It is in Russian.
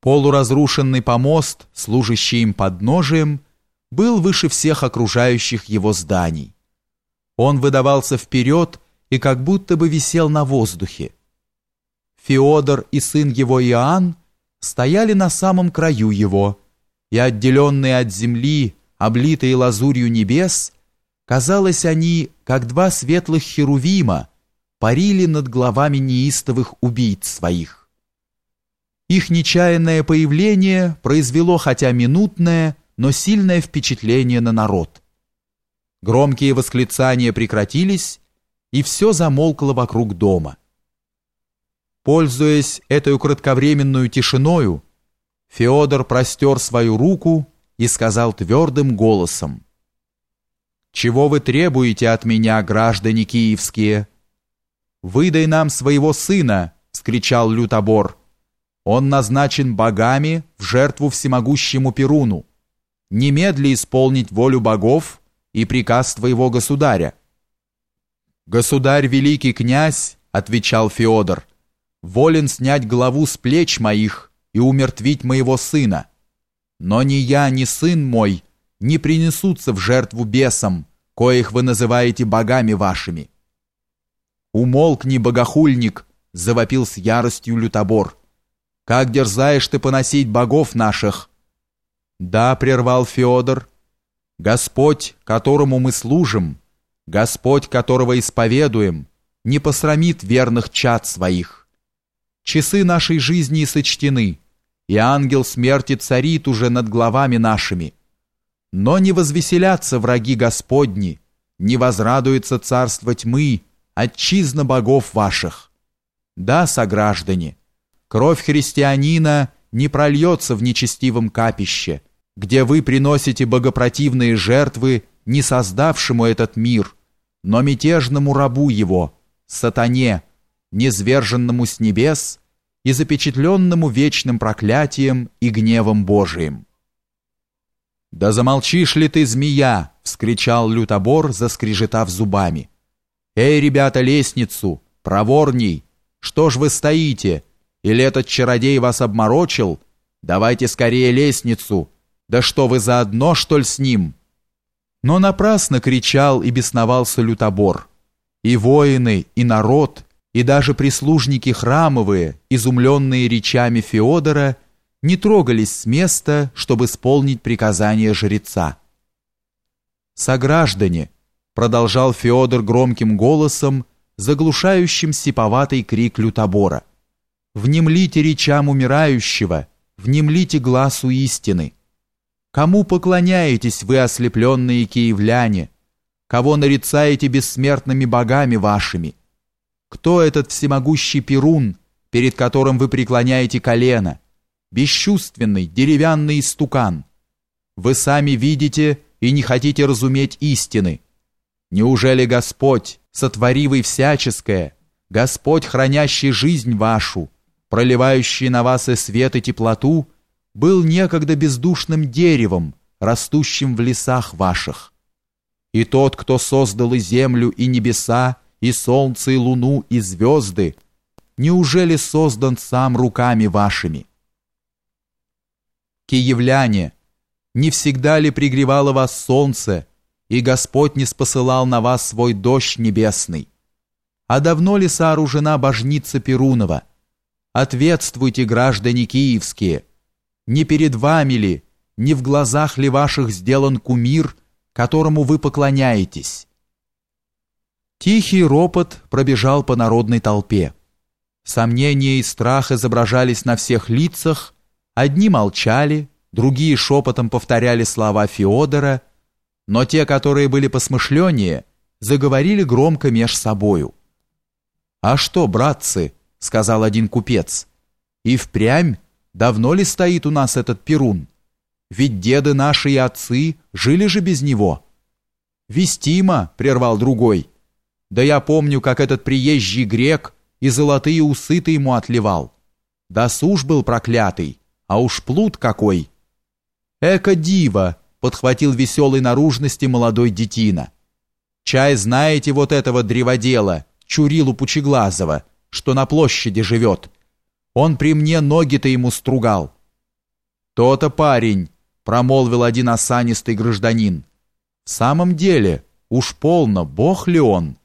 Полуразрушенный помост, служащий им подножием, был выше всех окружающих его зданий. Он выдавался вперед и как будто бы висел на воздухе. Феодор и сын его Иоанн стояли на самом краю его, и отделенные от земли, облитые лазурью небес, казалось, они, как два светлых херувима, парили над головами неистовых убийц своих. Их нечаянное появление произвело хотя минутное, но сильное впечатление на народ. Громкие восклицания прекратились, и все замолкло вокруг дома. Пользуясь этой кратковременную тишиною, Феодор простер свою руку и сказал твердым голосом, «Чего вы требуете от меня, граждане киевские?» «Выдай нам своего сына!» — вскричал Лютобор. Он назначен богами в жертву всемогущему Перуну. Немедли исполнить волю богов и приказ твоего государя. Государь великий князь, отвечал Феодор, волен снять главу с плеч моих и умертвить моего сына. Но ни я, ни сын мой не принесутся в жертву бесам, коих вы называете богами вашими. Умолкни, богохульник, завопил с яростью лютобор. Как дерзаешь ты поносить богов наших? Да, прервал Феодор. Господь, которому мы служим, Господь, которого исповедуем, не посрамит верных чад своих. Часы нашей жизни сочтены, и ангел смерти царит уже над главами нашими. Но не возвеселятся враги Господни, не возрадуется царство тьмы, отчизна богов ваших. Да, сограждане, Кровь христианина не прольется в нечестивом капище, где вы приносите богопротивные жертвы не создавшему этот мир, но мятежному рабу его, сатане, низверженному с небес и запечатленному вечным проклятием и гневом Божиим. «Да замолчишь ли ты, змея!» — вскричал лютобор, заскрежетав зубами. «Эй, ребята, лестницу! Проворней! Что ж вы стоите? Или этот чародей вас обморочил? Давайте скорее лестницу. Да что вы заодно, что ли, с ним?» Но напрасно кричал и бесновался лютобор. И воины, и народ, и даже прислужники храмовые, изумленные речами Феодора, не трогались с места, чтобы исполнить приказание жреца. «Сограждане!» — продолжал Феодор громким голосом, заглушающим сиповатый крик лютобора внемлите речам умирающего, внемлите глазу истины. Кому поклоняетесь вы, ослепленные киевляне? Кого нарицаете бессмертными богами вашими? Кто этот всемогущий Перун, перед которым вы преклоняете колено? Бесчувственный, деревянный истукан. Вы сами видите и не хотите разуметь истины. Неужели Господь, сотворивый всяческое, Господь, хранящий жизнь вашу, проливающий на вас и свет, и теплоту, был некогда бездушным деревом, растущим в лесах ваших. И тот, кто создал и землю, и небеса, и солнце, и луну, и звезды, неужели создан сам руками вашими? Киевляне, не всегда ли пригревало вас солнце, и Господь не спосылал на вас свой дождь небесный? А давно ли сооружена божница Перунова? Ответствуйте, граждане киевские, не перед вами ли, не в глазах ли ваших сделан кумир, которому вы поклоняетесь? Тихий ропот пробежал по народной толпе. Сомнение и страх изображались на всех лицах, одни молчали, другие шепотом повторяли слова Феодора, но те, которые были посмышленнее, заговорили громко меж собою. «А что, братцы?» — сказал один купец. «И впрямь давно ли стоит у нас этот Перун? Ведь деды наши и отцы жили же без него». «Вестимо», — прервал другой. «Да я помню, как этот приезжий грек и золотые усы ты ему отливал. Досуж был проклятый, а уж плут какой!» «Эко дива!» — подхватил веселой наружности молодой детина. «Чай знаете вот этого древодела, Чурилу Пучеглазова, что на площади живет. Он при мне ноги-то ему стругал. «То-то парень», — промолвил один осанистый гражданин. «В самом деле, уж полно, бог ли он?»